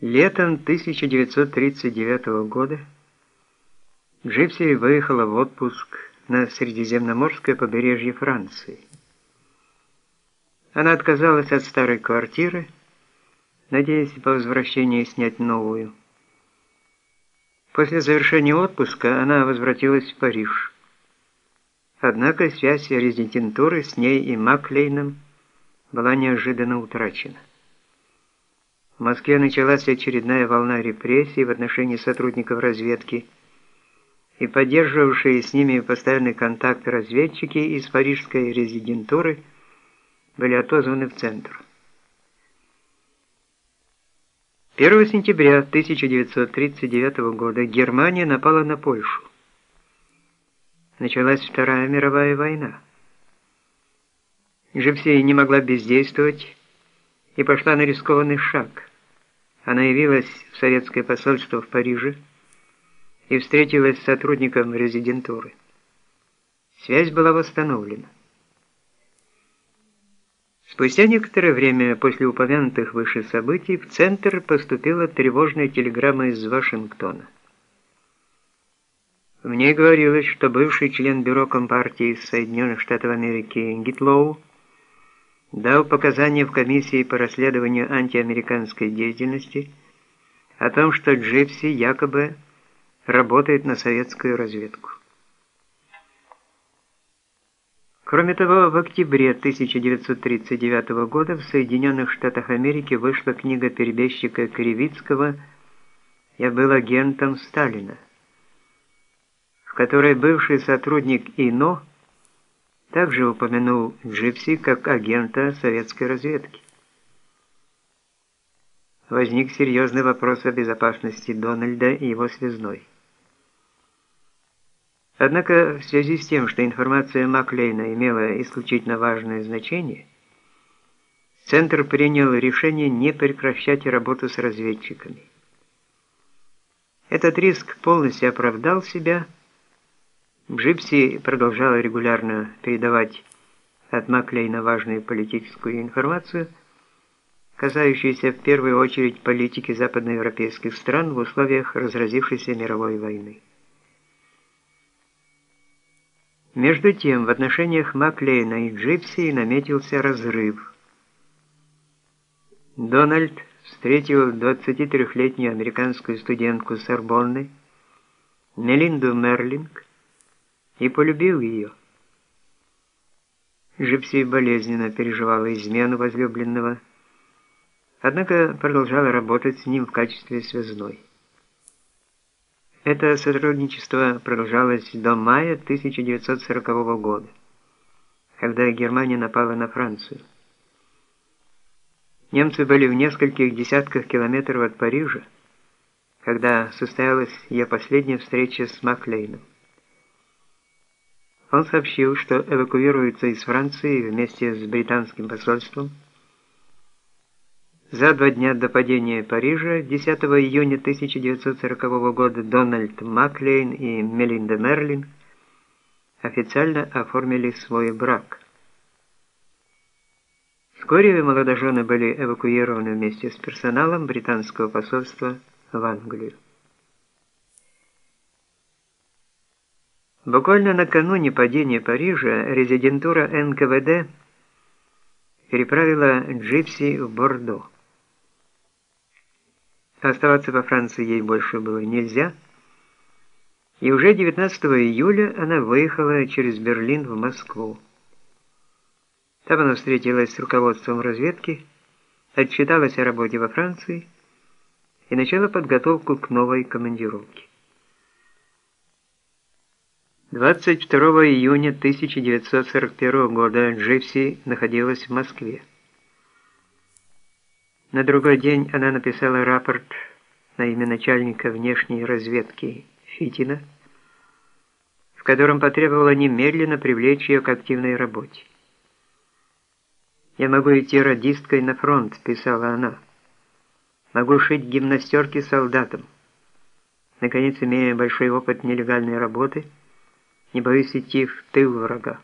Летом 1939 года Джипси выехала в отпуск на Средиземноморское побережье Франции. Она отказалась от старой квартиры, надеясь по возвращении снять новую. После завершения отпуска она возвратилась в Париж. Однако связь резидентуры с ней и Маклейном была неожиданно утрачена. В Москве началась очередная волна репрессий в отношении сотрудников разведки, и поддерживавшие с ними постоянный контакт разведчики из парижской резидентуры были отозваны в центр. 1 сентября 1939 года Германия напала на Польшу. Началась Вторая мировая война. Живсей не могла бездействовать, и пошла на рискованный шаг. Она явилась в советское посольство в Париже и встретилась с сотрудником резидентуры. Связь была восстановлена. Спустя некоторое время после упомянутых выше событий в Центр поступила тревожная телеграмма из Вашингтона. В ней говорилось, что бывший член бюро Компартии Соединенных Штатов Америки Гитлоу дал показания в комиссии по расследованию антиамериканской деятельности о том, что Джипси якобы работает на советскую разведку. Кроме того, в октябре 1939 года в Соединенных Штатах Америки вышла книга перебежчика Кривицкого «Я был агентом Сталина», в которой бывший сотрудник ИНО также упомянул Джипси как агента советской разведки. Возник серьезный вопрос о безопасности Дональда и его связной. Однако, в связи с тем, что информация Маклейна имела исключительно важное значение, Центр принял решение не прекращать работу с разведчиками. Этот риск полностью оправдал себя, Джипси продолжала регулярно передавать от Маклейна важную политическую информацию, касающуюся в первую очередь политики западноевропейских стран в условиях разразившейся мировой войны. Между тем, в отношениях Маклейна и Джипси наметился разрыв. Дональд встретил 23-летнюю американскую студентку Сорбонны, Мелинду Мерлинг, и полюбил ее. Джипси болезненно переживала измену возлюбленного, однако продолжала работать с ним в качестве связной. Это сотрудничество продолжалось до мая 1940 года, когда Германия напала на Францию. Немцы были в нескольких десятках километров от Парижа, когда состоялась ее последняя встреча с Маклейном. Он сообщил, что эвакуируется из Франции вместе с британским посольством. За два дня до падения Парижа, 10 июня 1940 года, Дональд Маклейн и Мелинда Мерлин официально оформили свой брак. Вскоре молодожены были эвакуированы вместе с персоналом британского посольства в Англию. Буквально накануне падения Парижа резидентура НКВД переправила Джипси в Бордо. Оставаться во Франции ей больше было нельзя, и уже 19 июля она выехала через Берлин в Москву. Там она встретилась с руководством разведки, отчиталась о работе во Франции и начала подготовку к новой командировке. 22 июня 1941 года Джипси находилась в Москве. На другой день она написала рапорт на имя начальника внешней разведки Фитина, в котором потребовала немедленно привлечь ее к активной работе. «Я могу идти радисткой на фронт», — писала она. «Могу шить гимнастерки солдатам. Наконец, имея большой опыт нелегальной работы, — не боюсь идти в тыл врага.